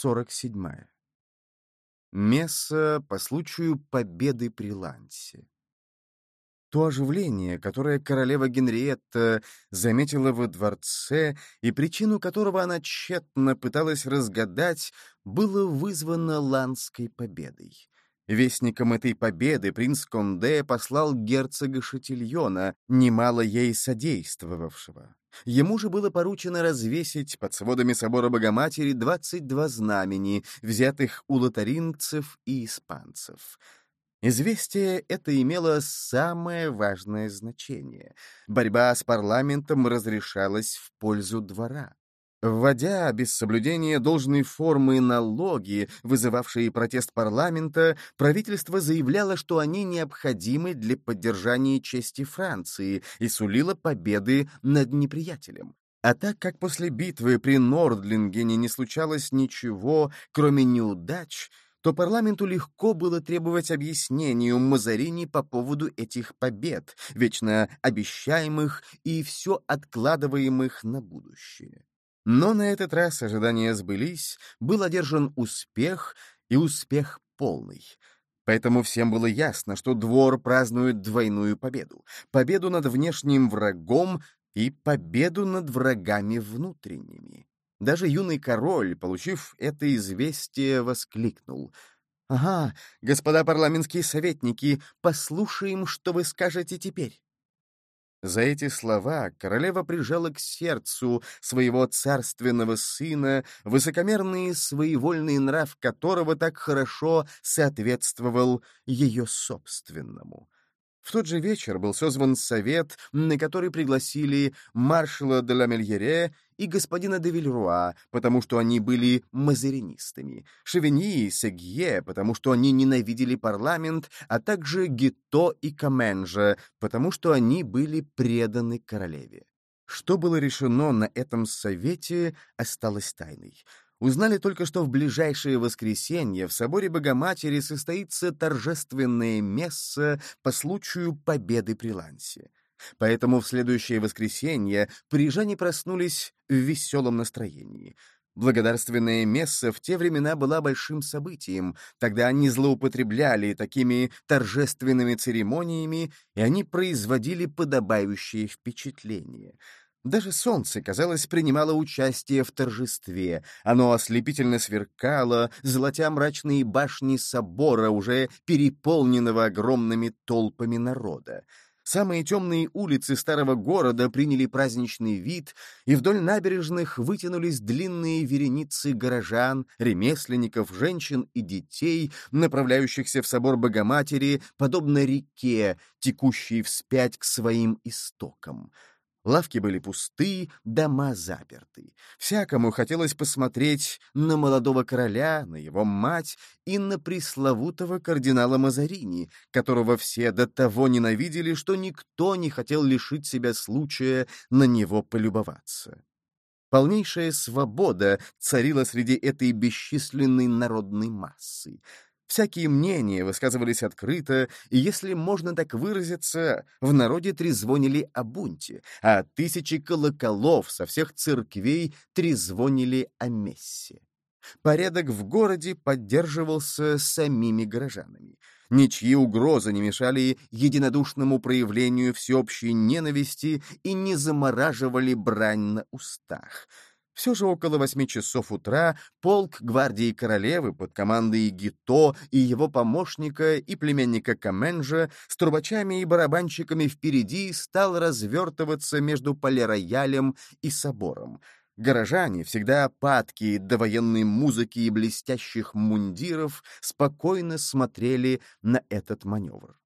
47. Месса по случаю победы при Лансе. То оживление, которое королева Генриетта заметила во дворце и причину которого она тщетно пыталась разгадать, было вызвано Ланской победой. Вестником этой победы принц Конде послал герцога Шатильона, немало ей содействовавшего. Ему же было поручено развесить под сводами собора Богоматери 22 знамени, взятых у лотарингцев и испанцев. Известие это имело самое важное значение. Борьба с парламентом разрешалась в пользу двора. Вводя без соблюдения должной формы налоги, вызывавшие протест парламента, правительство заявляло, что они необходимы для поддержания чести Франции и сулило победы над неприятелем. А так как после битвы при Нордлингене не случалось ничего, кроме неудач, то парламенту легко было требовать объяснений у Мазарини по поводу этих побед, вечно обещаемых и все откладываемых на будущее. Но на этот раз ожидания сбылись, был одержан успех, и успех полный. Поэтому всем было ясно, что двор празднует двойную победу. Победу над внешним врагом и победу над врагами внутренними. Даже юный король, получив это известие, воскликнул. «Ага, господа парламентские советники, послушаем, что вы скажете теперь». За эти слова королева прижала к сердцу своего царственного сына, высокомерный своевольный нрав которого так хорошо соответствовал ее собственному. В тот же вечер был созван совет, на который пригласили маршала де ла Мельере и господина де Вильруа, потому что они были мазеринистами, Шевини и Сегье, потому что они ненавидели парламент, а также Гито и Каменжа, потому что они были преданы королеве. Что было решено на этом совете, осталось тайной. Узнали только, что в ближайшее воскресенье в соборе Богоматери состоится торжественное месса по случаю победы при Лансе. Поэтому в следующее воскресенье парижане проснулись в веселом настроении. Благодарственная месса в те времена была большим событием, тогда они злоупотребляли такими торжественными церемониями, и они производили подобающее впечатление — даже солнце, казалось, принимало участие в торжестве. Оно ослепительно сверкало, золотя мрачные башни собора, уже переполненного огромными толпами народа. Самые темные улицы старого города приняли праздничный вид, и вдоль набережных вытянулись длинные вереницы горожан, ремесленников, женщин и детей, направляющихся в собор Богоматери, подобно реке, текущей вспять к своим истокам. Лавки были пусты, дома заперты. Всякому хотелось посмотреть на молодого короля, на его мать и на пресловутого кардинала Мазарини, которого все до того ненавидели, что никто не хотел лишить себя случая на него полюбоваться. Полнейшая свобода царила среди этой бесчисленной народной массы. Всякие мнения высказывались открыто, и, если можно так выразиться, в народе трезвонили о бунте, а тысячи колоколов со всех церквей трезвонили о мессе. Порядок в городе поддерживался самими горожанами. Ничьи угрозы не мешали единодушному проявлению всеобщей ненависти и не замораживали брань на устах — все же около восьми часов утра полк гвардии королевы под командой Гито и его помощника и племянника Каменжа с трубачами и барабанщиками впереди стал развертываться между полироялем и собором. Горожане, всегда апатки до военной музыки и блестящих мундиров, спокойно смотрели на этот маневр.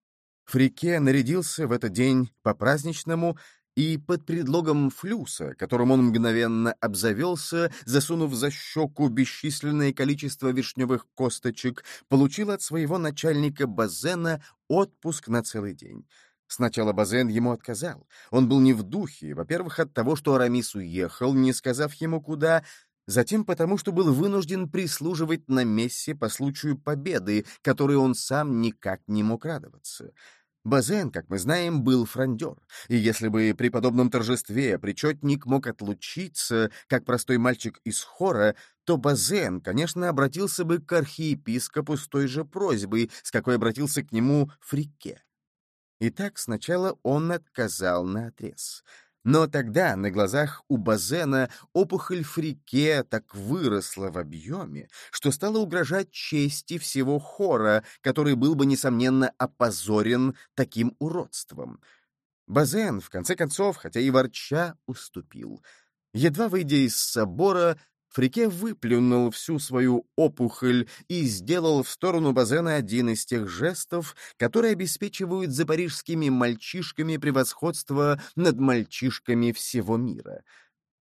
Фрике нарядился в этот день по-праздничному и под предлогом флюса, которым он мгновенно обзавелся, засунув за щеку бесчисленное количество вишневых косточек, получил от своего начальника Базена отпуск на целый день. Сначала Базен ему отказал. Он был не в духе, во-первых, от того, что Арамис уехал, не сказав ему куда, затем потому, что был вынужден прислуживать на мессе по случаю победы, которой он сам никак не мог радоваться. Базен, как мы знаем, был фрондер, и если бы при подобном торжестве причетник мог отлучиться, как простой мальчик из хора, то Базен, конечно, обратился бы к архиепископу с той же просьбой, с какой обратился к нему Фрике. Итак, сначала он отказал на отрез. Но тогда на глазах у Базена опухоль Фрике так выросла в объеме, что стала угрожать чести всего хора, который был бы, несомненно, опозорен таким уродством. Базен, в конце концов, хотя и ворча, уступил. Едва выйдя из собора, Фрике выплюнул всю свою опухоль и сделал в сторону Базена один из тех жестов, которые обеспечивают за парижскими мальчишками превосходство над мальчишками всего мира.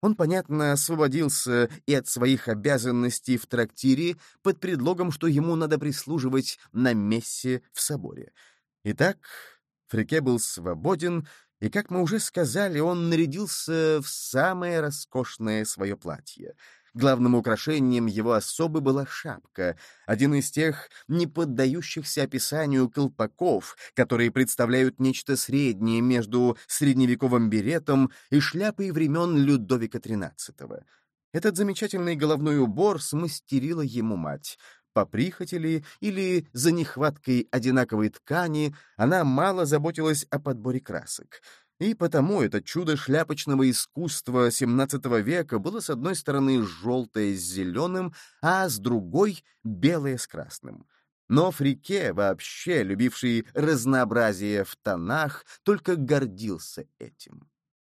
Он, понятно, освободился и от своих обязанностей в трактире под предлогом, что ему надо прислуживать на мессе в соборе. Итак, Фрике был свободен, и, как мы уже сказали, он нарядился в самое роскошное свое платье — Главным украшением его особы была шапка, один из тех не поддающихся описанию колпаков, которые представляют нечто среднее между средневековым беретом и шляпой времен Людовика XIII. Этот замечательный головной убор смастерила ему мать. По прихоти ли или за нехваткой одинаковой ткани она мало заботилась о подборе красок — и потому это чудо шляпочного искусства XVII века было с одной стороны желтое с зеленым, а с другой — белое с красным. Но Фрике, вообще любивший разнообразие в тонах, только гордился этим.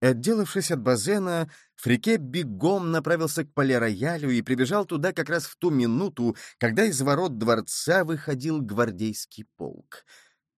Отделавшись от Базена, Фрике бегом направился к полироялю и прибежал туда как раз в ту минуту, когда из ворот дворца выходил гвардейский полк —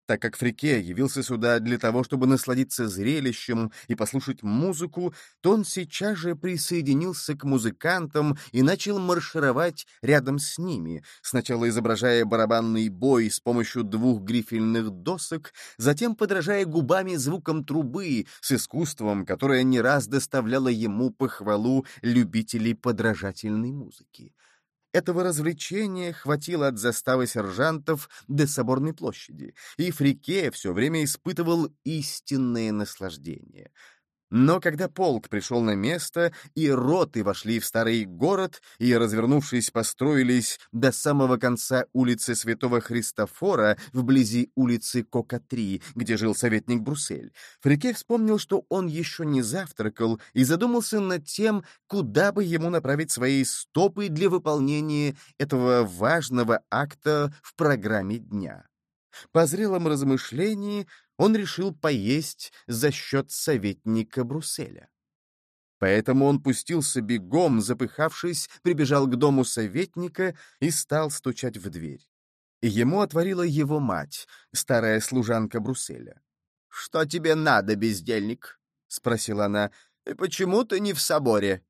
так как Фрике явился сюда для того, чтобы насладиться зрелищем и послушать музыку, то он сейчас же присоединился к музыкантам и начал маршировать рядом с ними, сначала изображая барабанный бой с помощью двух грифельных досок, затем подражая губами звуком трубы с искусством, которое не раз доставляло ему похвалу любителей подражательной музыки. Этого развлечения хватило от заставы сержантов до Соборной площади, и Фрике все время испытывал истинное наслаждение — но когда полк пришел на место, и роты вошли в старый город, и, развернувшись, построились до самого конца улицы Святого Христофора, вблизи улицы Кокатри, где жил советник Бруссель, Фрике вспомнил, что он еще не завтракал, и задумался над тем, куда бы ему направить свои стопы для выполнения этого важного акта в программе дня. По зрелом размышлении он решил поесть за счет советника Брусселя. Поэтому он пустился бегом, запыхавшись, прибежал к дому советника и стал стучать в дверь. Ему отворила его мать, старая служанка Брусселя. «Что тебе надо, бездельник?» — спросила она. «Почему ты не в соборе?»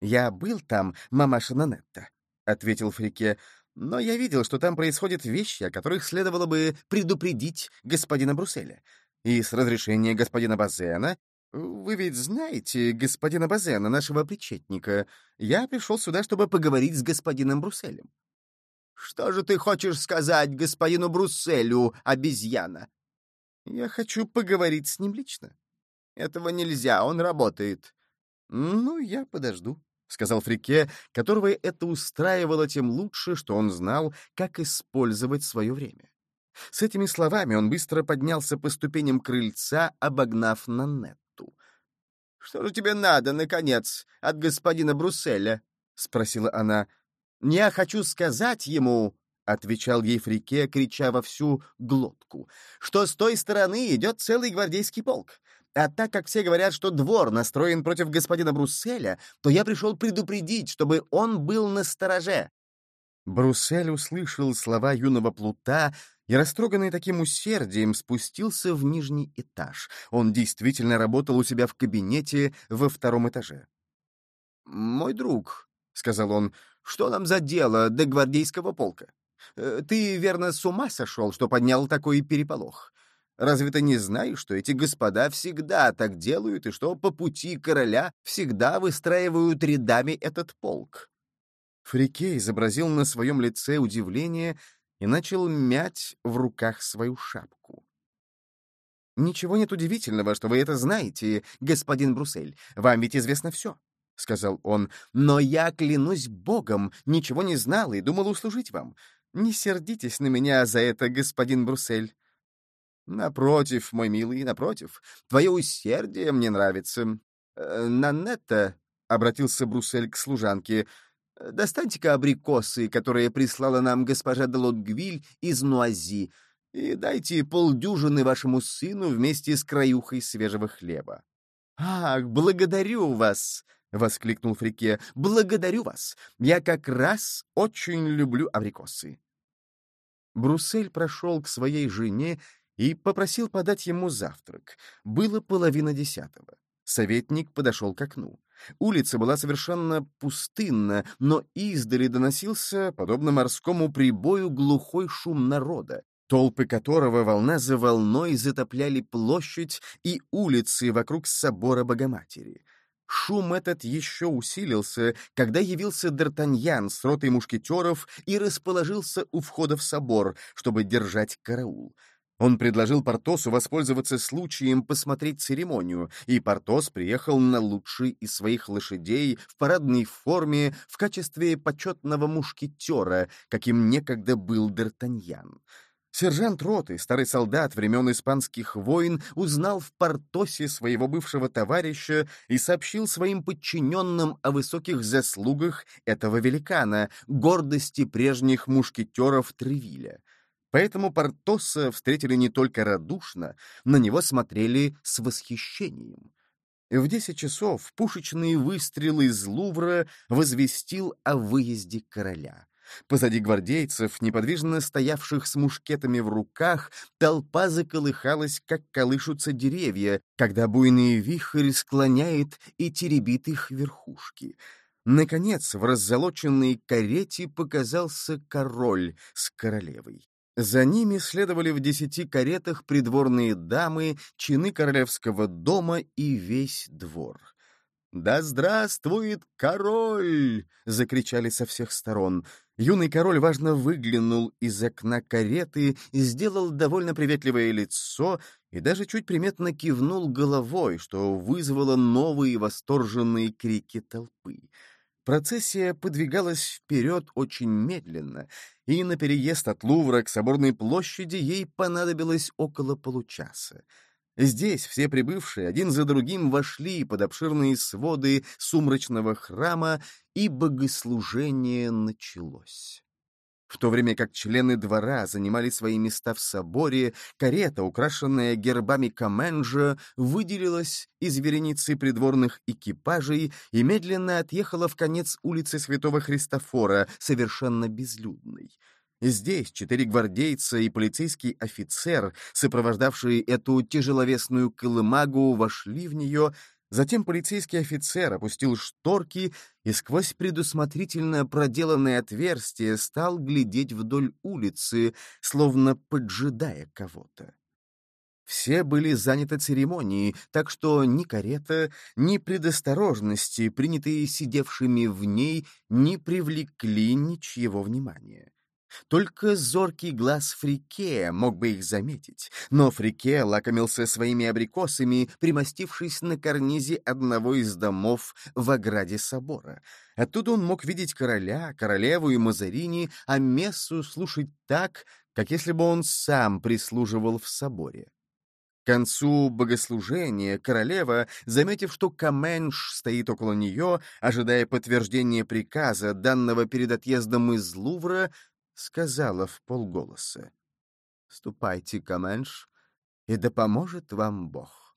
«Я был там, мамаша Нанетта», — ответил Фрике. Но я видел, что там происходят вещи, о которых следовало бы предупредить господина Брусселя. И с разрешения господина Базена вы ведь знаете господина Базена, нашего причетника. Я пришел сюда, чтобы поговорить с господином Брусселем. Что же ты хочешь сказать господину Брусселю, обезьяна? Я хочу поговорить с ним лично. Этого нельзя, он работает. Ну, я подожду. — сказал Фрике, которого это устраивало тем лучше, что он знал, как использовать свое время. С этими словами он быстро поднялся по ступеням крыльца, обогнав Нанетту. — Что же тебе надо, наконец, от господина Брусселя? — спросила она. — Я хочу сказать ему, — отвечал ей Фрике, крича во всю глотку, — что с той стороны идет целый гвардейский полк. А так как все говорят, что двор настроен против господина Брусселя, то я пришел предупредить, чтобы он был на стороже. Бруссель услышал слова юного плута и, растроганный таким усердием, спустился в нижний этаж. Он действительно работал у себя в кабинете во втором этаже. «Мой друг», — сказал он, — «что нам за дело до гвардейского полка? Э, ты, верно, с ума сошел, что поднял такой переполох? Разве ты не знаешь, что эти господа всегда так делают и что по пути короля всегда выстраивают рядами этот полк?» Фрике изобразил на своем лице удивление и начал мять в руках свою шапку. «Ничего нет удивительного, что вы это знаете, господин Бруссель. Вам ведь известно все. — сказал он, — «но я, клянусь Богом, ничего не знал и думал услужить вам. Не сердитесь на меня за это, господин Бруссель». «Напротив, мой милый, напротив. Твое усердие мне нравится. Э, Нанетта», — обратился Бруссель к служанке, — «достаньте-ка абрикосы, которые прислала нам госпожа де Лотгвиль из Нуази, и дайте полдюжины вашему сыну вместе с краюхой свежего хлеба». «Ах, благодарю вас!» — воскликнул Фрике. «Благодарю вас! Я как раз очень люблю абрикосы». Бруссель прошел к своей жене и попросил подать ему завтрак. Было половина десятого. Советник подошел к окну. Улица была совершенно пустынна, но издали доносился, подобно морскому прибою, глухой шум народа, толпы которого волна за волной затопляли площадь и улицы вокруг собора Богоматери. Шум этот еще усилился, когда явился Д'Артаньян с ротой мушкетеров и расположился у входа в собор, чтобы держать караул. Он предложил Портосу воспользоваться случаем посмотреть церемонию, и Портос приехал на лучший из своих лошадей в парадной форме в качестве почетного мушкетера, каким некогда был Д'Артаньян. Сержант роты, старый солдат времен испанских войн, узнал в Портосе своего бывшего товарища и сообщил своим подчиненным о высоких заслугах этого великана, гордости прежних мушкетеров Тревиля. Поэтому Портоса встретили не только радушно, на него смотрели с восхищением. В десять часов пушечные выстрелы из Лувра возвестил о выезде короля. Позади гвардейцев, неподвижно стоявших с мушкетами в руках, толпа заколыхалась, как колышутся деревья, когда буйный вихрь склоняет и теребит их верхушки. Наконец, в раззолоченной карете показался король с королевой. За ними следовали в десяти каретах придворные дамы, чины королевского дома и весь двор. «Да здравствует король!» — закричали со всех сторон. Юный король важно выглянул из окна кареты сделал довольно приветливое лицо и даже чуть приметно кивнул головой, что вызвало новые восторженные крики толпы. Процессия подвигалась вперед очень медленно, и на переезд от Лувра к Соборной площади ей понадобилось около получаса. Здесь все прибывшие один за другим вошли под обширные своды сумрачного храма, и богослужение началось. В то время как члены двора занимали свои места в соборе, карета, украшенная гербами Каменжа, выделилась из вереницы придворных экипажей и медленно отъехала в конец улицы Святого Христофора, совершенно безлюдной. Здесь четыре гвардейца и полицейский офицер, сопровождавшие эту тяжеловесную колымагу, вошли в нее Затем полицейский офицер опустил шторки и сквозь предусмотрительно проделанное отверстие стал глядеть вдоль улицы, словно поджидая кого-то. Все были заняты церемонией, так что ни карета, ни предосторожности, принятые сидевшими в ней, не привлекли ничьего внимания. Только зоркий глаз Фрике мог бы их заметить, но Фрике лакомился своими абрикосами, примостившись на карнизе одного из домов в ограде собора. Оттуда он мог видеть короля, королеву и Мазарини, а мессу слушать так, как если бы он сам прислуживал в соборе. К концу богослужения королева, заметив, что Каменш стоит около нее, ожидая подтверждения приказа, данного перед отъездом из Лувра, сказала в полголоса. «Ступайте, Каменш, и да поможет вам Бог».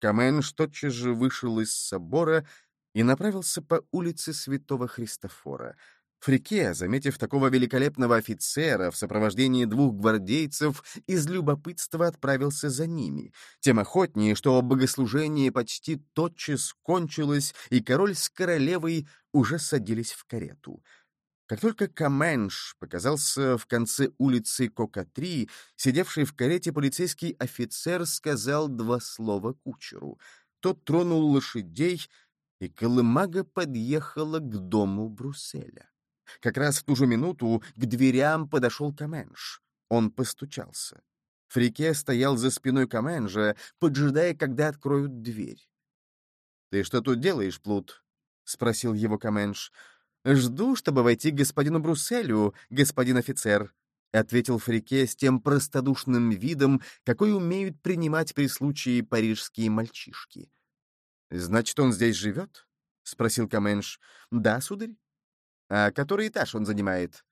Каменш тотчас же вышел из собора и направился по улице Святого Христофора. Фрике, заметив такого великолепного офицера в сопровождении двух гвардейцев, из любопытства отправился за ними, тем охотнее, что богослужение почти тотчас кончилось, и король с королевой уже садились в карету. Как только Каменш показался в конце улицы Кока-3, сидевший в карете полицейский офицер сказал два слова кучеру. Тот тронул лошадей, и Колымага подъехала к дому Брусселя. Как раз в ту же минуту к дверям подошел Каменш. Он постучался. Фрике стоял за спиной Каменжа, поджидая, когда откроют дверь. «Ты что тут делаешь, Плут?» спросил его Каменш. «Жду, чтобы войти к господину Брусселю, господин офицер», — ответил Фрике с тем простодушным видом, какой умеют принимать при случае парижские мальчишки. «Значит, он здесь живет?» — спросил Каменш. «Да, сударь». «А который этаж он занимает?»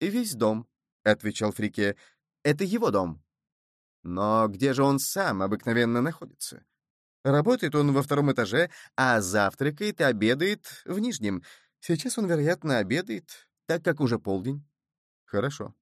«Весь дом», — отвечал Фрике. «Это его дом». «Но где же он сам обыкновенно находится?» «Работает он во втором этаже, а завтракает и обедает в нижнем. Сейчас он, вероятно, обедает, так как уже полдень». «Хорошо».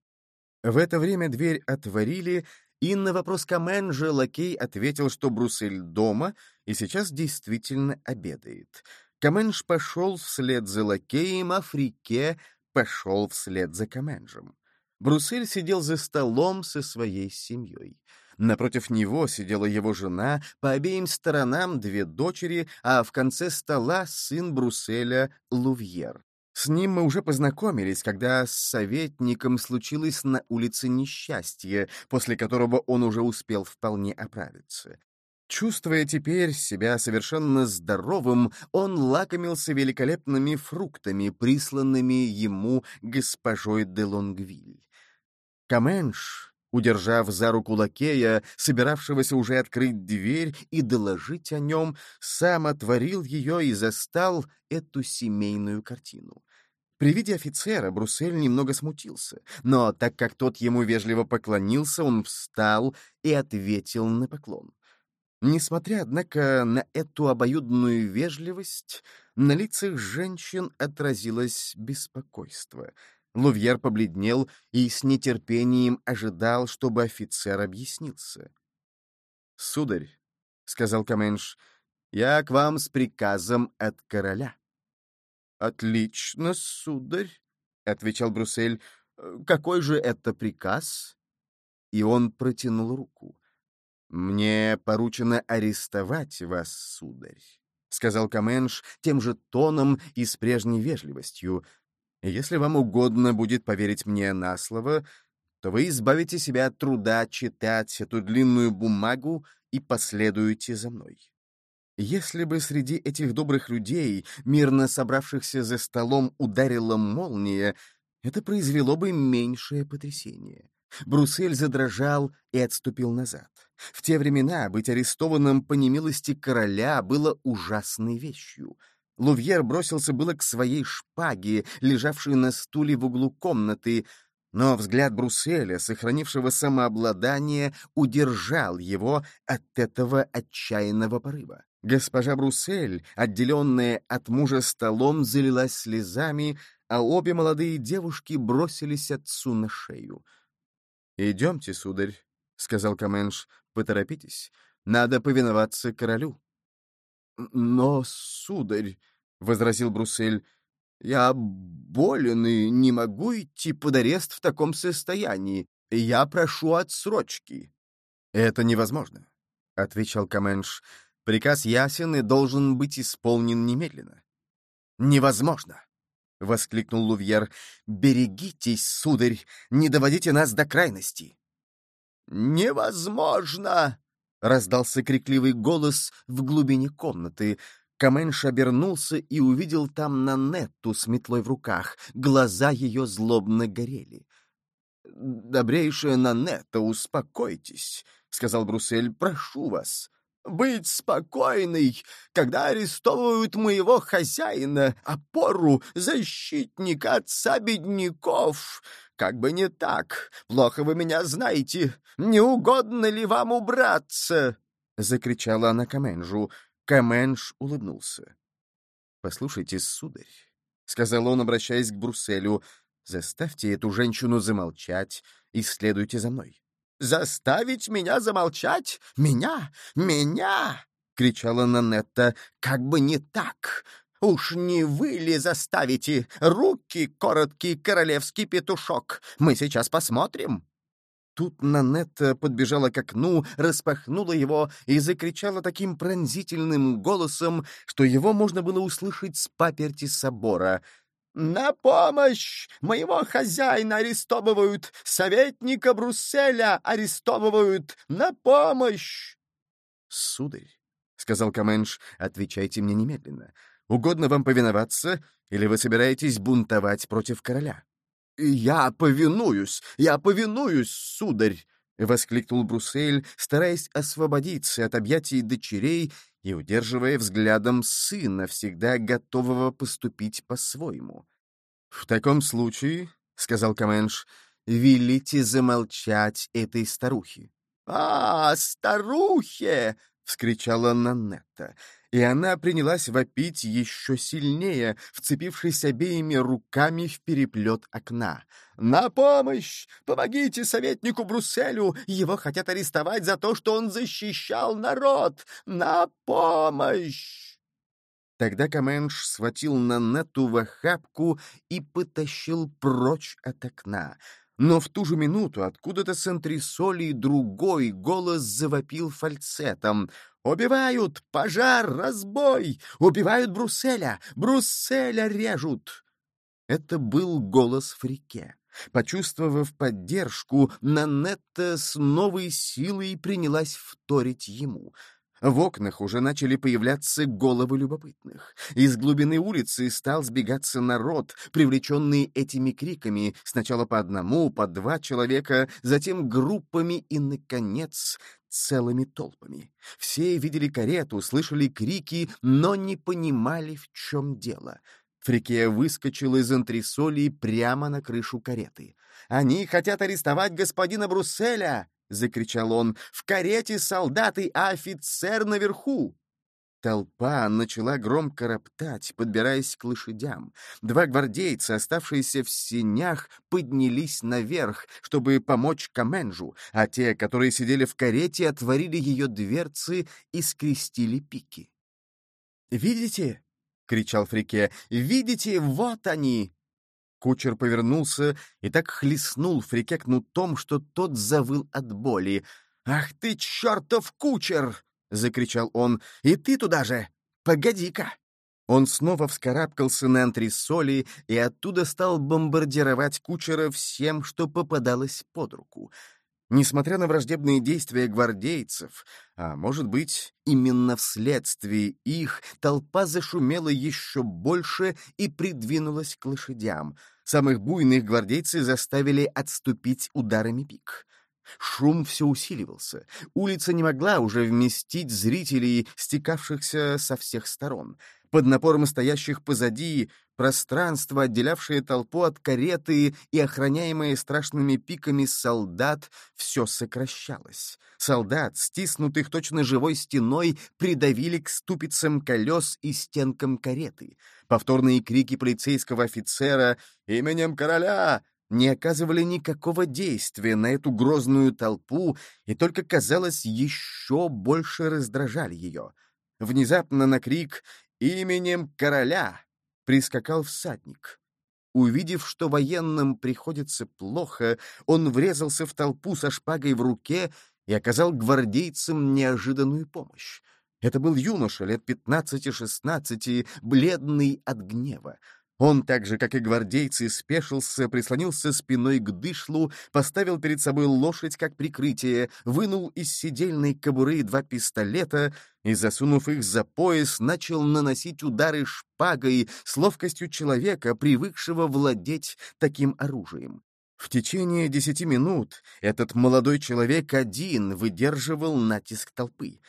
В это время дверь отворили, и на вопрос Каменжа лакей ответил, что Бруссель дома и сейчас действительно обедает. Каменж пошел вслед за лакеем, а Фрике пошел вслед за Каменжем. Бруссель сидел за столом со своей семьей. Напротив него сидела его жена, по обеим сторонам две дочери, а в конце стола сын Брусселя Лувьер. С ним мы уже познакомились, когда с советником случилось на улице несчастье, после которого он уже успел вполне оправиться. Чувствуя теперь себя совершенно здоровым, он лакомился великолепными фруктами, присланными ему госпожой де Лонгвиль. Каменш, удержав за руку лакея, собиравшегося уже открыть дверь и доложить о нем, сам отворил ее и застал эту семейную картину. При виде офицера Бруссель немного смутился, но так как тот ему вежливо поклонился, он встал и ответил на поклон. Несмотря, однако, на эту обоюдную вежливость, на лицах женщин отразилось беспокойство. Лувьер побледнел и с нетерпением ожидал, чтобы офицер объяснился. «Сударь», — сказал Каменш, — «я к вам с приказом от короля». «Отлично, сударь», — отвечал Бруссель. «Какой же это приказ?» И он протянул руку. «Мне поручено арестовать вас, сударь», — сказал Каменш тем же тоном и с прежней вежливостью. «Если вам угодно будет поверить мне на слово, то вы избавите себя от труда читать эту длинную бумагу и последуете за мной». Если бы среди этих добрых людей, мирно собравшихся за столом, ударила молния, это произвело бы меньшее потрясение. Брусель задрожал и отступил назад. В те времена быть арестованным по немилости короля было ужасной вещью. Лувьер бросился было к своей шпаге, лежавшей на стуле в углу комнаты, но взгляд Бруселя, сохранившего самообладание, удержал его от этого отчаянного порыва. Госпожа Брусель, отделенная от мужа столом, залилась слезами, а обе молодые девушки бросились отцу на шею. «Идемте, сударь», — сказал Каменш, — «поторопитесь. Надо повиноваться королю». «Но, сударь», — возразил Брусель, — «я болен и не могу идти под арест в таком состоянии. Я прошу отсрочки». «Это невозможно», — отвечал Каменш. «Приказ ясен и должен быть исполнен немедленно». «Невозможно!» — воскликнул Лувьер. «Берегитесь, сударь, не доводите нас до крайности!» «Невозможно!» — раздался крикливый голос в глубине комнаты. Каменш обернулся и увидел там Нанетту с метлой в руках. Глаза ее злобно горели. «Добрейшая Нанетта, успокойтесь», — сказал Бруссель, — «прошу вас» быть спокойной, когда арестовывают моего хозяина, опору, защитника отца бедняков. Как бы не так, плохо вы меня знаете. Не угодно ли вам убраться?» — закричала она Каменжу. Каменж улыбнулся. «Послушайте, сударь», — сказал он, обращаясь к Брусселю, — «заставьте эту женщину замолчать и следуйте за мной». Заставить меня замолчать? Меня? Меня!» — кричала Нанетта. «Как бы не так! Уж не вы ли заставите? Руки, короткий королевский петушок! Мы сейчас посмотрим!» Тут Нанетта подбежала к окну, распахнула его и закричала таким пронзительным голосом, что его можно было услышать с паперти собора — «На помощь! Моего хозяина арестовывают! Советника Брусселя арестовывают! На помощь!» «Сударь», — сказал Каменш, — «отвечайте мне немедленно. Угодно вам повиноваться, или вы собираетесь бунтовать против короля?» «Я повинуюсь! Я повинуюсь, сударь!» — воскликнул Бруссель, стараясь освободиться от объятий дочерей и удерживая взглядом сына, всегда готового поступить по-своему. «В таком случае, — сказал Каменш, — велите замолчать этой старухе». «А, старухе!» — вскричала Нанетта, и она принялась вопить еще сильнее, вцепившись обеими руками в переплет окна. «На помощь! Помогите советнику Брусселю! Его хотят арестовать за то, что он защищал народ! На помощь!» Тогда Каменш схватил Нанетту в охапку и потащил прочь от окна. Но в ту же минуту откуда-то с антресолей другой голос завопил фальцетом. «Убивают! Пожар! Разбой! Убивают Брусселя! Брусселя режут!» Это был голос Фрике. Почувствовав поддержку, Нанетта с новой силой принялась вторить ему — в окнах уже начали появляться головы любопытных. Из глубины улицы стал сбегаться народ, привлеченный этими криками, сначала по одному, по два человека, затем группами и, наконец, целыми толпами. Все видели карету, слышали крики, но не понимали, в чем дело. Фрикея выскочил из антресолей прямо на крышу кареты. «Они хотят арестовать господина Брусселя!» — закричал он. «В карете солдаты, а офицер наверху!» Толпа начала громко роптать, подбираясь к лошадям. Два гвардейца, оставшиеся в сенях, поднялись наверх, чтобы помочь Каменжу, а те, которые сидели в карете, отворили ее дверцы и скрестили пики. «Видите?» — кричал Фрике. «Видите? Вот они!» Кучер повернулся и так хлестнул Фрике кнутом, что тот завыл от боли. «Ах ты, чертов кучер!» — закричал он. «И ты туда же! Погоди-ка!» Он снова вскарабкался на антресоли и оттуда стал бомбардировать кучера всем, что попадалось под руку. Несмотря на враждебные действия гвардейцев, а может быть, именно вследствие их, толпа зашумела еще больше и придвинулась к лошадям. Самых буйных гвардейцы заставили отступить ударами пик. Шум все усиливался. Улица не могла уже вместить зрителей, стекавшихся со всех сторон. Под напором стоящих позади пространство, отделявшее толпу от кареты и охраняемое страшными пиками солдат, все сокращалось. Солдат, стиснутых точно живой стеной, придавили к ступицам колес и стенкам кареты. Повторные крики полицейского офицера «Именем короля!» не оказывали никакого действия на эту грозную толпу и только, казалось, еще больше раздражали ее. Внезапно на крик «Именем короля!» прискакал всадник. Увидев, что военным приходится плохо, он врезался в толпу со шпагой в руке и оказал гвардейцам неожиданную помощь. Это был юноша лет пятнадцати-шестнадцати, бледный от гнева. Он, так же, как и гвардейцы, спешился, прислонился спиной к дышлу, поставил перед собой лошадь как прикрытие, вынул из сидельной кобуры два пистолета и, засунув их за пояс, начал наносить удары шпагой с ловкостью человека, привыкшего владеть таким оружием. В течение десяти минут этот молодой человек один выдерживал натиск толпы.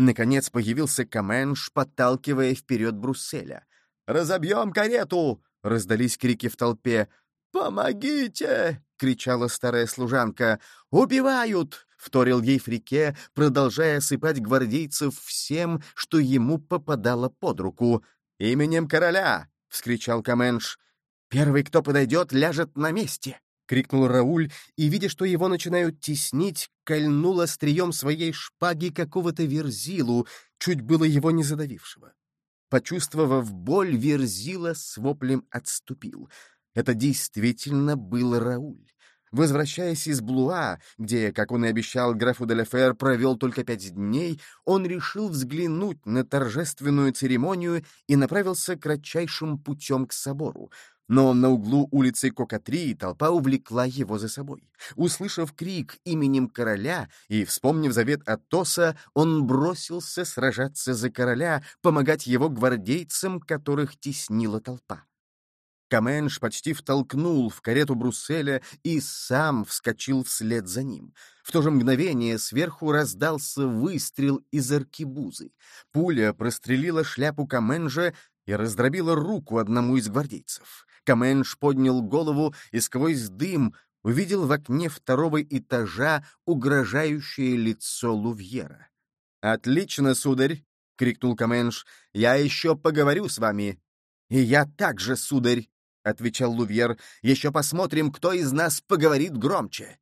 Наконец появился Каменш, подталкивая вперед Брусселя. «Разобьем карету!» — раздались крики в толпе. «Помогите!» — кричала старая служанка. «Убивают!» — вторил ей Фрике, продолжая осыпать гвардейцев всем, что ему попадало под руку. «Именем короля!» — вскричал Каменш. «Первый, кто подойдет, ляжет на месте!» — крикнул Рауль, и, видя, что его начинают теснить, кольнул острием своей шпаги какого-то верзилу, чуть было его не задавившего. Почувствовав боль, Верзила с воплем отступил. Это действительно был Рауль. Возвращаясь из Блуа, где, как он и обещал графу Деляфер, провел только пять дней, он решил взглянуть на торжественную церемонию и направился кратчайшим путем к собору. Но на углу улицы Кокатри толпа увлекла его за собой. Услышав крик именем короля и вспомнив завет Атоса, он бросился сражаться за короля, помогать его гвардейцам, которых теснила толпа. Каменш почти втолкнул в карету Брусселя и сам вскочил вслед за ним. В то же мгновение сверху раздался выстрел из аркебузы. Пуля прострелила шляпу Каменжа и раздробила руку одному из гвардейцев. Каменш поднял голову и сквозь дым увидел в окне второго этажа угрожающее лицо Лувьера. «Отлично, сударь!» — крикнул Каменш. «Я еще поговорю с вами!» «И я также, сударь!» — отвечал Лувьер. «Еще посмотрим, кто из нас поговорит громче!»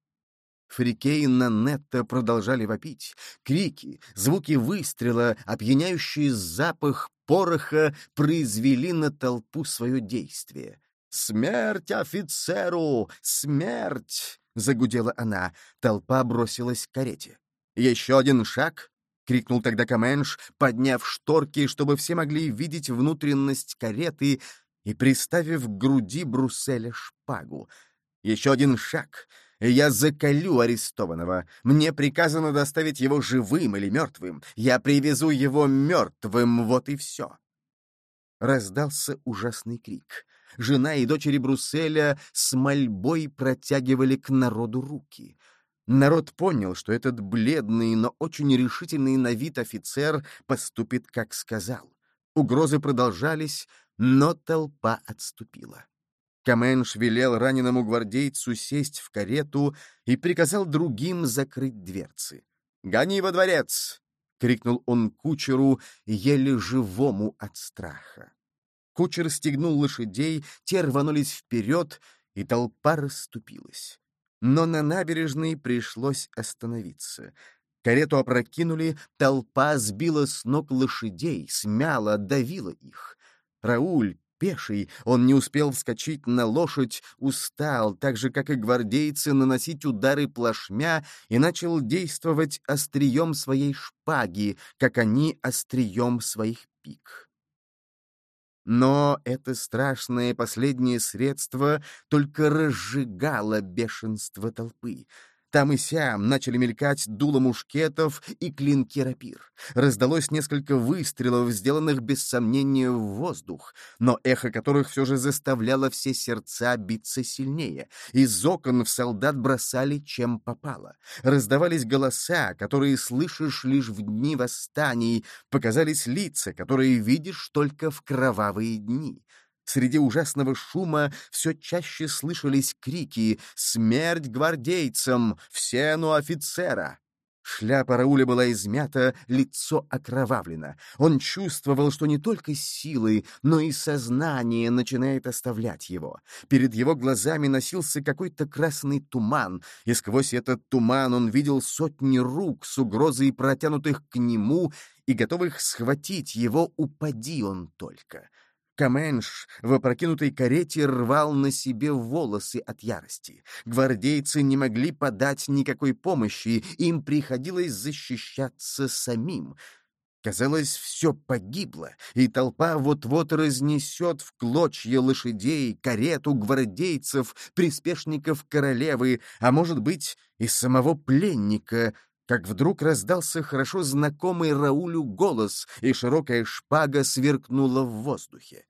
Фрике и Нанетта продолжали вопить. Крики, звуки выстрела, опьяняющий запах пороха произвели на толпу свое действие. «Смерть офицеру! Смерть!» — загудела она. Толпа бросилась к карете. «Еще один шаг!» — крикнул тогда Каменш, подняв шторки, чтобы все могли видеть внутренность кареты и приставив к груди Брусселя шпагу. «Еще один шаг!» Я заколю арестованного. Мне приказано доставить его живым или мертвым. Я привезу его мертвым, вот и все. Раздался ужасный крик жена и дочери Брусселя с мольбой протягивали к народу руки. Народ понял, что этот бледный, но очень решительный на вид офицер поступит, как сказал. Угрозы продолжались, но толпа отступила. Каменш велел раненому гвардейцу сесть в карету и приказал другим закрыть дверцы. «Гони во дворец!» — крикнул он кучеру, еле живому от страха. Кучер стегнул лошадей, те рванулись вперед, и толпа расступилась. Но на набережной пришлось остановиться. Карету опрокинули, толпа сбила с ног лошадей, смяла, давила их. Рауль, пеший, он не успел вскочить на лошадь, устал, так же, как и гвардейцы, наносить удары плашмя и начал действовать острием своей шпаги, как они острием своих пик. Но это страшное последнее средство только разжигало бешенство толпы. Там и сям начали мелькать дуло мушкетов и клинки рапир. Раздалось несколько выстрелов, сделанных без сомнения в воздух, но эхо которых все же заставляло все сердца биться сильнее. Из окон в солдат бросали чем попало. Раздавались голоса, которые слышишь лишь в дни восстаний, показались лица, которые видишь только в кровавые дни. Среди ужасного шума все чаще слышались крики «Смерть гвардейцам! В сену офицера!» Шляпа Рауля была измята, лицо окровавлено. Он чувствовал, что не только силы, но и сознание начинает оставлять его. Перед его глазами носился какой-то красный туман, и сквозь этот туман он видел сотни рук с угрозой протянутых к нему и готовых схватить его, упади он только. Каменш в опрокинутой карете рвал на себе волосы от ярости. Гвардейцы не могли подать никакой помощи, им приходилось защищаться самим. Казалось, все погибло, и толпа вот-вот разнесет в клочья лошадей, карету, гвардейцев, приспешников королевы, а может быть и самого пленника, как вдруг раздался хорошо знакомый Раулю голос, и широкая шпага сверкнула в воздухе.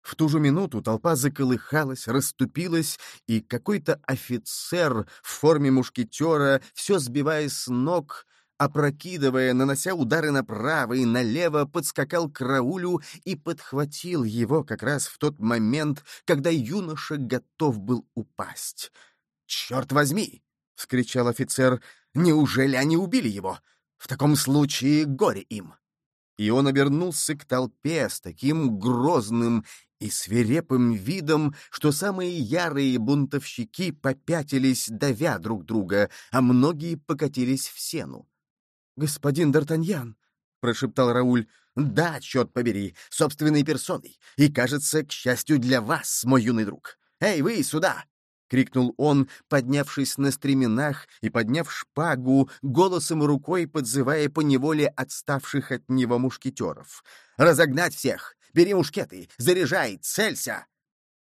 В ту же минуту толпа заколыхалась, расступилась, и какой-то офицер в форме мушкетера, все сбивая с ног, опрокидывая, нанося удары направо и налево, подскакал к Раулю и подхватил его как раз в тот момент, когда юноша готов был упасть. «Черт возьми!» — вскричал офицер. Неужели они убили его? В таком случае горе им. И он обернулся к толпе с таким грозным и свирепым видом, что самые ярые бунтовщики попятились, давя друг друга, а многие покатились в сену. «Господин Д'Артаньян», — прошептал Рауль, — «да, черт побери, собственной персоной, и, кажется, к счастью для вас, мой юный друг. Эй, вы, сюда!» — крикнул он, поднявшись на стременах и подняв шпагу, голосом и рукой подзывая по неволе отставших от него мушкетеров. «Разогнать всех! Бери мушкеты! Заряжай! Целься!»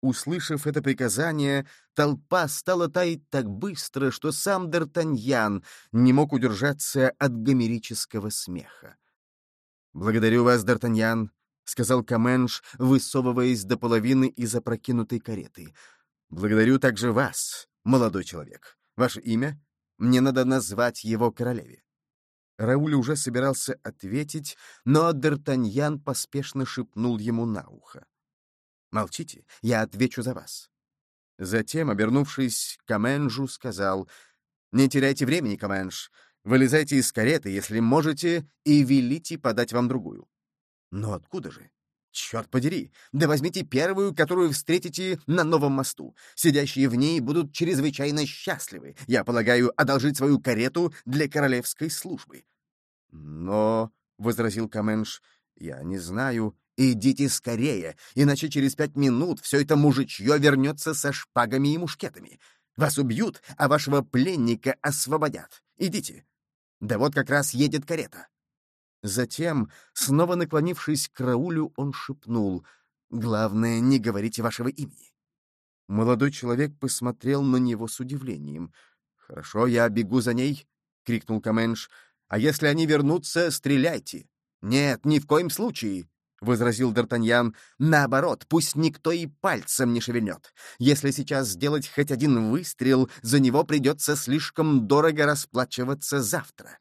Услышав это приказание, толпа стала таять так быстро, что сам Д'Артаньян не мог удержаться от гомерического смеха. «Благодарю вас, Д'Артаньян», — сказал Каменш, высовываясь до половины из опрокинутой кареты. «Благодарю также вас, молодой человек. Ваше имя? Мне надо назвать его королеве». Рауль уже собирался ответить, но Д'Артаньян поспешно шепнул ему на ухо. «Молчите, я отвечу за вас». Затем, обернувшись к Каменжу, сказал, «Не теряйте времени, Каменж. Вылезайте из кареты, если можете, и велите подать вам другую». «Но откуда же?» Черт подери, да возьмите первую, которую встретите на новом мосту. Сидящие в ней будут чрезвычайно счастливы, я полагаю, одолжить свою карету для королевской службы. Но, — возразил Каменш, — я не знаю. Идите скорее, иначе через пять минут все это мужичье вернется со шпагами и мушкетами. Вас убьют, а вашего пленника освободят. Идите. Да вот как раз едет карета. Затем, снова наклонившись к Раулю, он шепнул «Главное, не говорите вашего имени». Молодой человек посмотрел на него с удивлением. «Хорошо, я бегу за ней», — крикнул Каменш. «А если они вернутся, стреляйте». «Нет, ни в коем случае», — возразил Д'Артаньян. «Наоборот, пусть никто и пальцем не шевельнет. Если сейчас сделать хоть один выстрел, за него придется слишком дорого расплачиваться завтра.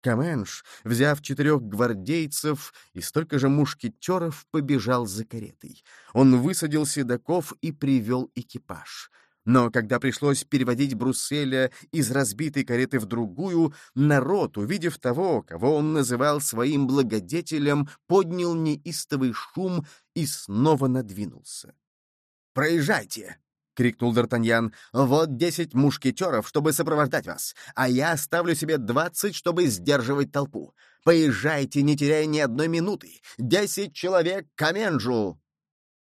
Каменш, взяв четырех гвардейцев и столько же мушкетеров, побежал за каретой. Он высадил седаков и привел экипаж. Но когда пришлось переводить Брусселя из разбитой кареты в другую, народ, увидев того, кого он называл своим благодетелем, поднял неистовый шум и снова надвинулся. «Проезжайте!» — крикнул Д'Артаньян. «Вот десять мушкетеров, чтобы сопровождать вас, а я оставлю себе двадцать, чтобы сдерживать толпу. Поезжайте, не теряя ни одной минуты. Десять человек к Аменжу!»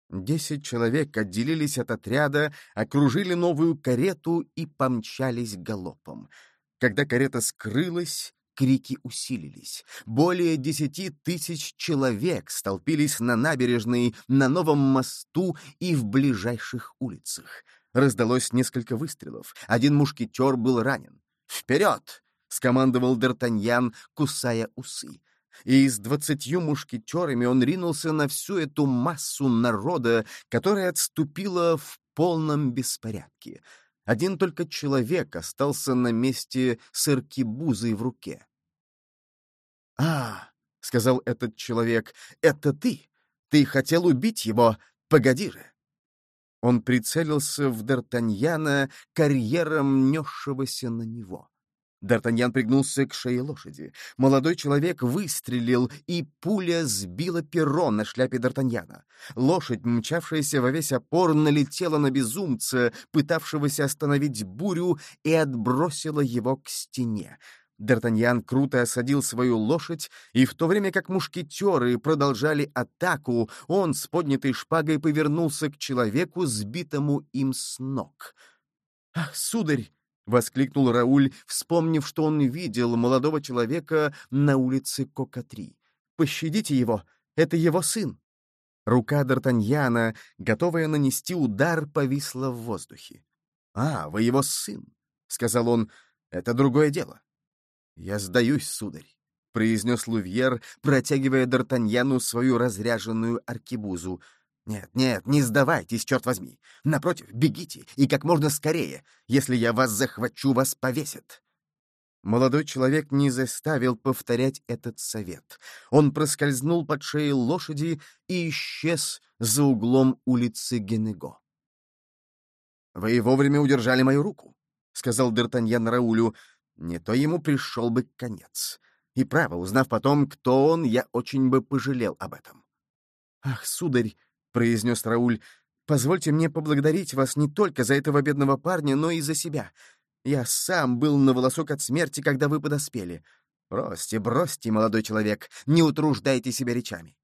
Десять человек отделились от отряда, окружили новую карету и помчались галопом. Когда карета скрылась, крики усилились. Более десяти тысяч человек столпились на набережной, на новом мосту и в ближайших улицах. Раздалось несколько выстрелов. Один мушкетер был ранен. «Вперед!» — скомандовал Д'Артаньян, кусая усы. И с двадцатью мушкетерами он ринулся на всю эту массу народа, которая отступила в полном беспорядке. Один только человек остался на месте с аркебузой в руке. «А, — сказал этот человек, — это ты! Ты хотел убить его! Погоди же!» Он прицелился в Д'Артаньяна, карьером несшегося на него. Д'Артаньян пригнулся к шее лошади. Молодой человек выстрелил, и пуля сбила перо на шляпе Д'Артаньяна. Лошадь, мчавшаяся во весь опор, налетела на безумца, пытавшегося остановить бурю, и отбросила его к стене. Д'Артаньян круто осадил свою лошадь, и в то время как мушкетеры продолжали атаку, он с поднятой шпагой повернулся к человеку, сбитому им с ног. «Ах, сударь!» — воскликнул Рауль, вспомнив, что он видел молодого человека на улице Кокатри. «Пощадите его! Это его сын!» Рука Д'Артаньяна, готовая нанести удар, повисла в воздухе. «А, вы его сын!» — сказал он. «Это другое дело. «Я сдаюсь, сударь», — произнес Лувьер, протягивая Д'Артаньяну свою разряженную аркебузу. «Нет, нет, не сдавайтесь, черт возьми. Напротив, бегите, и как можно скорее. Если я вас захвачу, вас повесят». Молодой человек не заставил повторять этот совет. Он проскользнул под шеей лошади и исчез за углом улицы Генего. «Вы вовремя удержали мою руку», — сказал Д'Артаньян Раулю. Не то ему пришел бы конец. И право, узнав потом, кто он, я очень бы пожалел об этом. «Ах, сударь!» — произнес Рауль. «Позвольте мне поблагодарить вас не только за этого бедного парня, но и за себя. Я сам был на волосок от смерти, когда вы подоспели. Бросьте, бросьте, молодой человек, не утруждайте себя речами».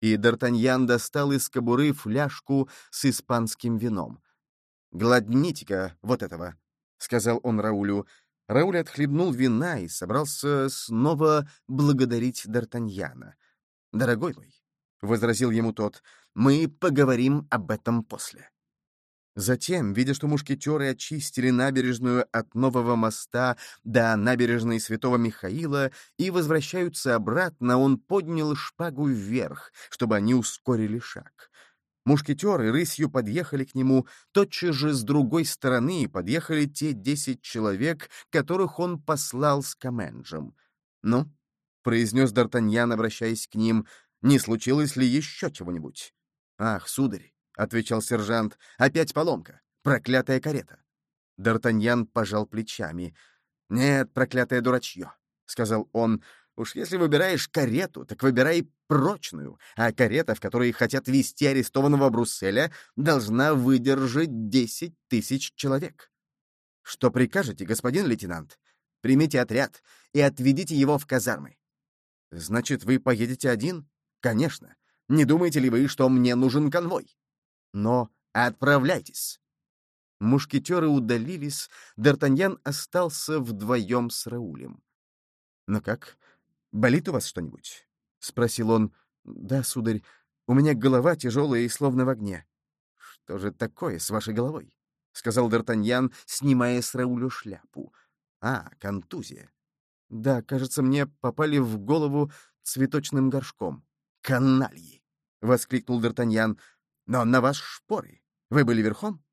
И Д'Артаньян достал из кобуры фляжку с испанским вином. «Гладните-ка вот этого», — сказал он Раулю. Рауль отхлебнул вина и собрался снова благодарить Д'Артаньяна. «Дорогой мой», — возразил ему тот, — Мы поговорим об этом после». Затем, видя, что мушкетеры очистили набережную от нового моста до набережной Святого Михаила и возвращаются обратно, он поднял шпагу вверх, чтобы они ускорили шаг. Мушкетеры рысью подъехали к нему, тотчас же с другой стороны подъехали те десять человек, которых он послал с Каменджем. «Ну?» — произнес Д'Артаньян, обращаясь к ним. «Не случилось ли еще чего-нибудь?» «Ах, сударь!» — отвечал сержант. «Опять поломка. Проклятая карета». Д'Артаньян пожал плечами. «Нет, проклятое дурачье», — сказал он. «Уж если выбираешь карету, так выбирай прочную, а карета, в которой хотят везти арестованного Брусселя, должна выдержать десять тысяч человек». «Что прикажете, господин лейтенант? Примите отряд и отведите его в казармы». «Значит, вы поедете один?» «Конечно. Не думаете ли вы, что мне нужен конвой?» но отправляйтесь!» Мушкетеры удалились, Д'Артаньян остался вдвоем с Раулем. «Ну как, болит у вас что-нибудь?» — спросил он. «Да, сударь, у меня голова тяжелая и словно в огне». «Что же такое с вашей головой?» — сказал Д'Артаньян, снимая с Рауля шляпу. «А, контузия. Да, кажется, мне попали в голову цветочным горшком». «Канальи!» — воскликнул Д'Артаньян. Но на вас шпоры. Вы были верхом?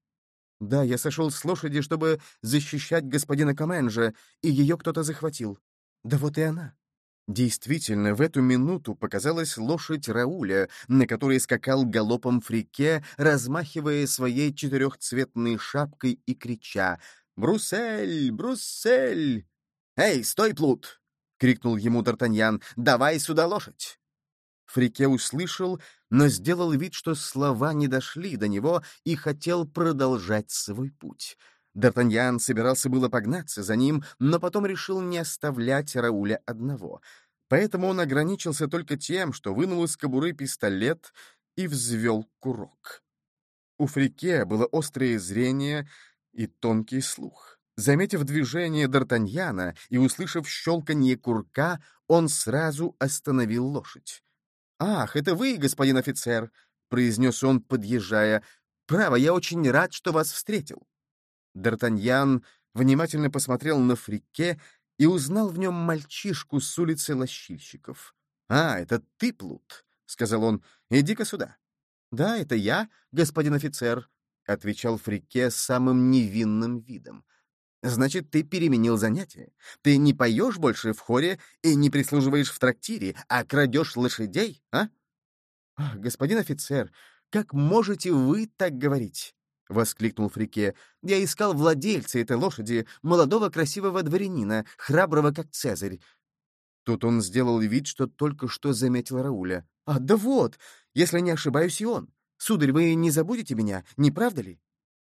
Да, я сошел с лошади, чтобы защищать господина Каменжа, и ее кто-то захватил. Да вот и она. Действительно, в эту минуту показалась лошадь Рауля, на которой скакал галопом фрике, размахивая своей четырехцветной шапкой и крича «Бруссель! Бруссель!» «Эй, стой, плут!» — крикнул ему Д'Артаньян. «Давай сюда лошадь!» Фрике услышал, но сделал вид, что слова не дошли до него и хотел продолжать свой путь. Д'Артаньян собирался было погнаться за ним, но потом решил не оставлять Рауля одного. Поэтому он ограничился только тем, что вынул из кобуры пистолет и взвел курок. У Фрике было острое зрение и тонкий слух. Заметив движение Д'Артаньяна и услышав щелканье курка, он сразу остановил лошадь. «Ах, это вы, господин офицер!» — произнес он, подъезжая. «Право, я очень рад, что вас встретил». Д'Артаньян внимательно посмотрел на Фрике и узнал в нем мальчишку с улицы лощильщиков. «А, это ты, Плут», — сказал он. «Иди-ка сюда». «Да, это я, господин офицер», — отвечал Фрике самым невинным видом. Значит, ты переменил занятие. Ты не поешь больше в хоре и не прислуживаешь в трактире, а крадешь лошадей, а? Господин офицер, как можете вы так говорить? — воскликнул Фрике. «Я искал владельца этой лошади, молодого красивого дворянина, храброго, как Цезарь». Тут он сделал вид, что только что заметил Рауля. «А, да вот! Если не ошибаюсь, и он. Сударь, вы не забудете меня, не правда ли?»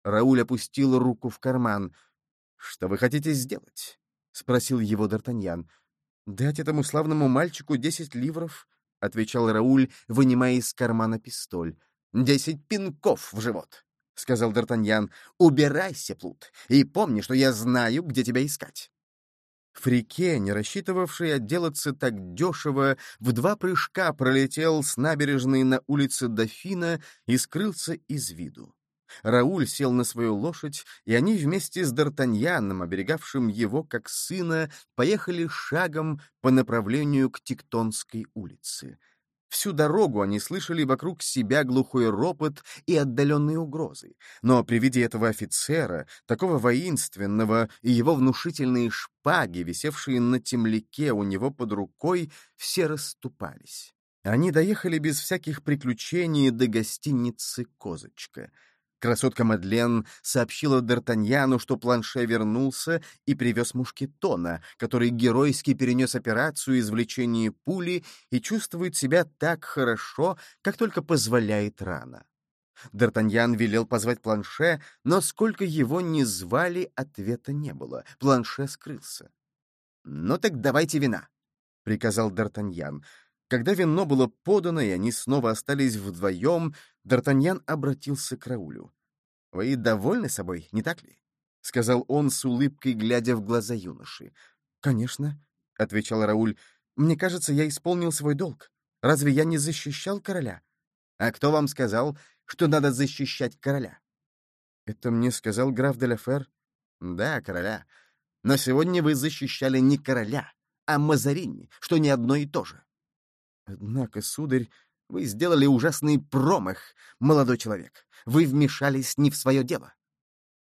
Рауль опустил руку в карман — «Что вы хотите сделать?» — спросил его Д'Артаньян. «Дать этому славному мальчику десять ливров», — отвечал Рауль, вынимая из кармана пистоль. «Десять пинков в живот», — сказал Д'Артаньян. «Убирайся, Плут, и помни, что я знаю, где тебя искать». Фрике, не рассчитывавший отделаться так дешево, в два прыжка пролетел с набережной на улице Дофина и скрылся из виду. Рауль сел на свою лошадь, и они вместе с Д'Артаньяном, оберегавшим его как сына, поехали шагом по направлению к Тектонской улице. Всю дорогу они слышали вокруг себя глухой ропот и отдаленные угрозы. Но при виде этого офицера, такого воинственного, и его внушительные шпаги, висевшие на темляке у него под рукой, все расступались. Они доехали без всяких приключений до гостиницы «Козочка». Красотка Мадлен сообщила Д'Артаньяну, что Планше вернулся и привез мушкетона, который геройски перенес операцию извлечения пули и чувствует себя так хорошо, как только позволяет рана. Д'Артаньян велел позвать Планше, но сколько его ни звали, ответа не было. Планше скрылся. «Ну так давайте вина», — приказал Д'Артаньян. Когда вино было подано, и они снова остались вдвоем, Д'Артаньян обратился к Раулю. «Вы довольны собой, не так ли?» — сказал он с улыбкой, глядя в глаза юноши. «Конечно», — отвечал Рауль. «Мне кажется, я исполнил свой долг. Разве я не защищал короля?» А кто вам сказал, что надо защищать короля? Это мне сказал граф де Лафер? Да, короля. Но сегодня вы защищали не короля, а Мазарини, что не одно и то же. Однако, сударь, вы сделали ужасный промах, молодой человек. Вы вмешались не в свое дело.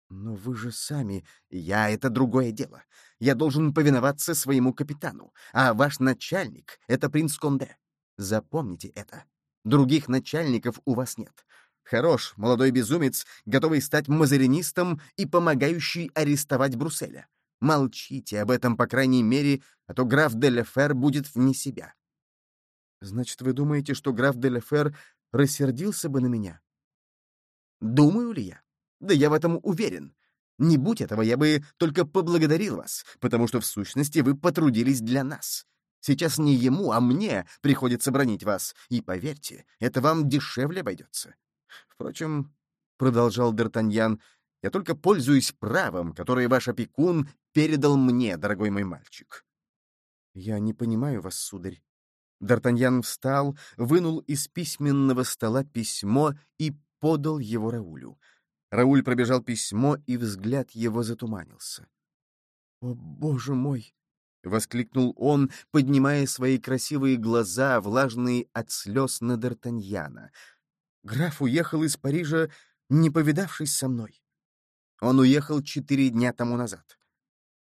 Но вы же сами... Я — это другое дело. Я должен повиноваться своему капитану, а ваш начальник — это принц Конде. Запомните это. Других начальников у вас нет. Хорош, молодой безумец, готовый стать мазаринистом и помогающий арестовать Брусселя. Молчите об этом, по крайней мере, а то граф Деляфер будет вне себя. Значит, вы думаете, что граф Деляфер рассердился бы на меня? Думаю ли я? Да я в этом уверен. Не будь этого, я бы только поблагодарил вас, потому что, в сущности, вы потрудились для нас. Сейчас не ему, а мне приходится бронить вас, и, поверьте, это вам дешевле обойдется. Впрочем, — продолжал Д'Артаньян, — я только пользуюсь правом, которое ваш опекун передал мне, дорогой мой мальчик. Я не понимаю вас, сударь. Д'Артаньян встал, вынул из письменного стола письмо и подал его Раулю. Рауль пробежал письмо, и взгляд его затуманился. «О, боже мой!» — воскликнул он, поднимая свои красивые глаза, влажные от слез на Д'Артаньяна. Граф уехал из Парижа, не повидавшись со мной. Он уехал четыре дня тому назад.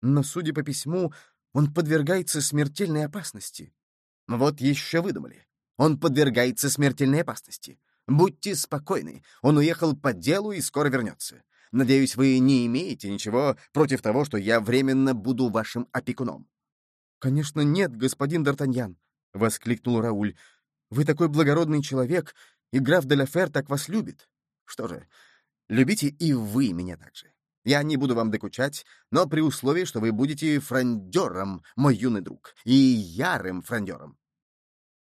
Но, судя по письму, он подвергается смертельной опасности. Вот еще выдумали. Он подвергается смертельной опасности. Будьте спокойны, он уехал по делу и скоро вернется. Надеюсь, вы не имеете ничего против того, что я временно буду вашим опекуном. — Конечно, нет, господин Д'Артаньян, — воскликнул Рауль. — Вы такой благородный человек, и граф де Лафер так вас любит. Что же, любите и вы меня так же. Я не буду вам докучать, но при условии, что вы будете фрондером, мой юный друг, и ярым фрондером.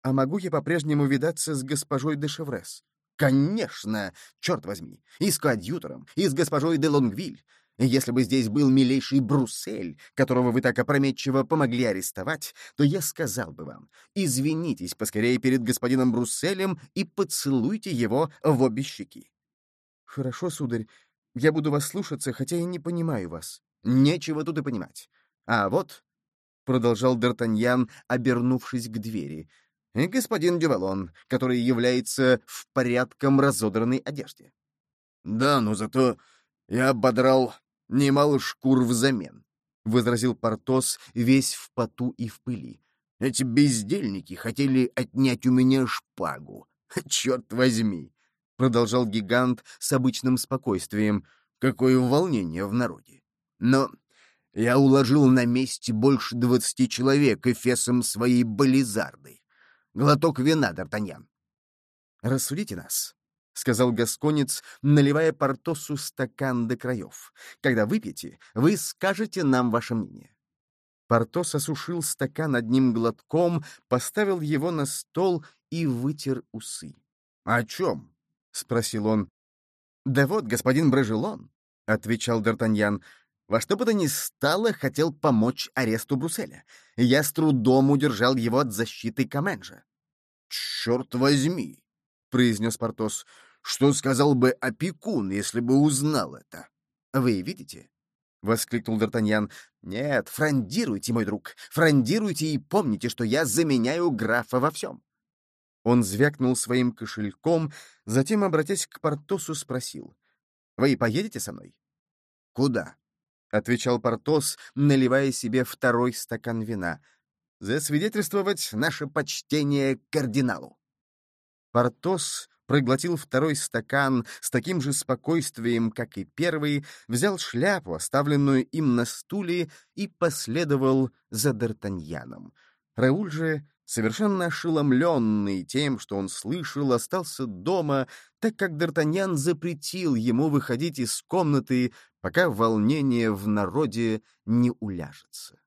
А могу я по-прежнему видаться с госпожой де Шеврес? Конечно, черт возьми, и с коадьютором, и с госпожой де Лонгвиль. Если бы здесь был милейший Бруссель, которого вы так опрометчиво помогли арестовать, то я сказал бы вам, извинитесь поскорее перед господином Брусселем и поцелуйте его в обе щеки. Хорошо, сударь, я буду вас слушаться, хотя и не понимаю вас. Нечего тут и понимать. А вот, — продолжал Д'Артаньян, обернувшись к двери, — господин Дювалон, который является в порядком разодранной одежде. Да, но зато я ободрал немало шкур взамен, — возразил Портос, весь в поту и в пыли. Эти бездельники хотели отнять у меня шпагу. Черт возьми! — продолжал гигант с обычным спокойствием. «Какое волнение в народе! Но я уложил на месте больше двадцати человек эфесом своей бализарды. Глоток вина, Д'Артаньян!» «Рассудите нас», — сказал Гасконец, наливая Портосу стакан до краев. «Когда выпьете, вы скажете нам ваше мнение». Портос осушил стакан одним глотком, поставил его на стол и вытер усы. «О чем?» — спросил он. «Да вот, господин Брожелон», — отвечал Д'Артаньян, — «во что бы то ни стало, хотел помочь аресту Брусселя. Я с трудом удержал его от защиты Каменжа». «Черт возьми», — произнес Портос, — «что сказал бы опекун, если бы узнал это?» «Вы видите?» — воскликнул Д'Артаньян. «Нет, фрондируйте, мой друг, фрондируйте и помните, что я заменяю графа во всем. Он звякнул своим кошельком, затем, обратясь к Портосу, спросил. «Вы поедете со мной?» «Куда?» — отвечал Портос, наливая себе второй стакан вина. «Засвидетельствовать наше почтение кардиналу». Портос проглотил второй стакан с таким же спокойствием, как и первый, взял шляпу, оставленную им на стуле, и последовал за Д'Артаньяном. Рауль же совершенно ошеломленный тем, что он слышал, остался дома, так как Д'Артаньян запретил ему выходить из комнаты, пока волнение в народе не уляжется.